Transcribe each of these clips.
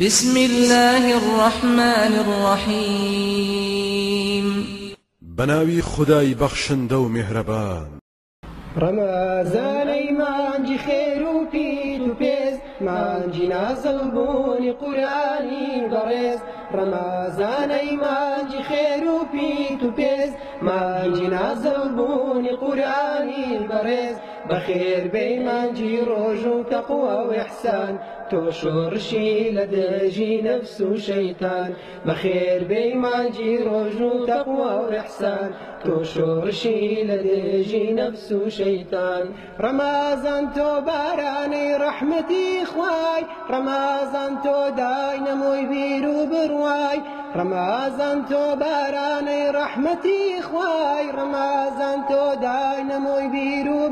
بسم الله الرحمن الرحيم. بناوي خداي بخشن و مهربان. ڕەمەزانەی مانجی خێر و پیت و پێز مانجی نازڵ بوونی ڕەمەزانەی مانجی خێر و پیت و پێز مانجی نازڵ بوونی قورانی بەڕێز بەخێر بەی مانجی ڕۆژ و تەقوە و احسان تۆ شۆڕشی لە دەژی نەفس و شەیتان بەخێر بەی مانجی ڕۆژ و تەقوە و احسان تۆ شۆڕشی لە دێژی نەفس و شەیتان ڕەمازان تۆ بارانەی ڕەحمەتی خوای ڕەمازان تۆ دای نەمۆی بیر و بڕوای ڕەمازان تۆ بارانەی ڕەحمەتی خوای ڕەمازان تۆ دای نەمۆی بیر و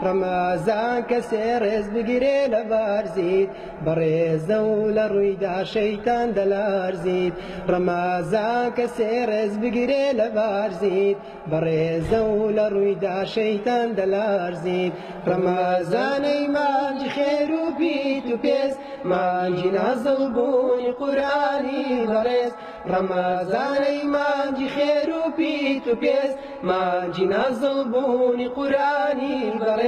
بڕوای ڕەمازان کە سێڕێز بگیرێ لە بارزیت بەڕێزە و لە ڕوویدا شەیتان دەلارزیت ڕەمازان کە سێڕێز بگیرێ لە بارزیت بەڕێزە و لە ڕوویدا شەیتان دەلارزیت ڕەمازانەی مانجی خێر و بیت و پێز مانجی نازڵ بوونی قورانی بەڕێز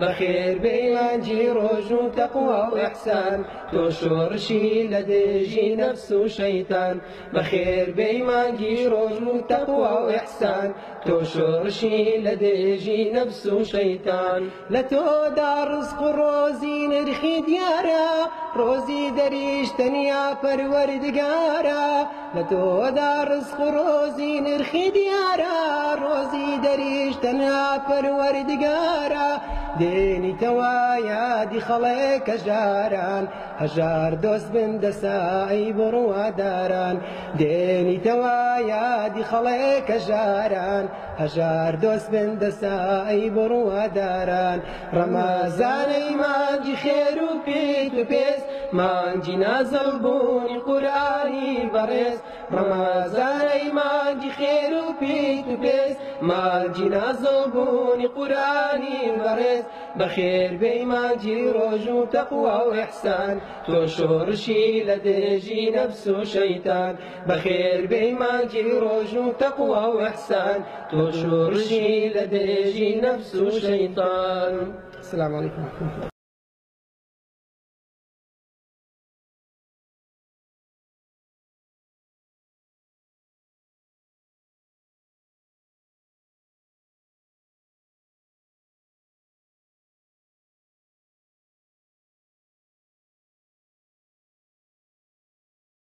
بەخێر بەیمانجی ڕۆژ و تەقوا و ئەحسان تۆ شۆڕشی لە دێژی نەفس و شەیتان. بەخێر بەیمانگی ڕۆژ و تەقوا و ئەحسان تۆ شۆڕشی لە دێژی نەفس و شەیتان. لە تۆدا ڕزق و ڕۆزی نرخی دیارە ڕۆزی دەریشتەنیا پەروەردگارە. لە تۆدا ڕزق و ڕۆزی نرخی دیارە ڕۆزی دەریشتەنیا پەروەردگارە. دێنی تەوا یادی خەڵێک کەژاران هەژار دۆست بن دەسایی بڕواداران. دێنی تەوا یادی خەڵێک کەژاران هەژار دۆست بن دەسایی بڕواداران. ڕەمازانەی مانجی خێر و پێیت و پێست مانجی نازڵ بوونی قورانی بەڕێز ڕەمازانەی مانجی خێر و پێیت و پێست مانجی نازڵ بوونی قورانی بەڕێز بەخێر بەی مانجی ڕۆژ و تەقوا و ئەحسان تۆ شۆڕشی لە دێژی نەفس و شەیتان بەخێر بەی مانجی ڕۆژ و تەقوا و ئەحسان تۆ شۆڕشی لە دێژی نەفس و شەیتان السلام عليكم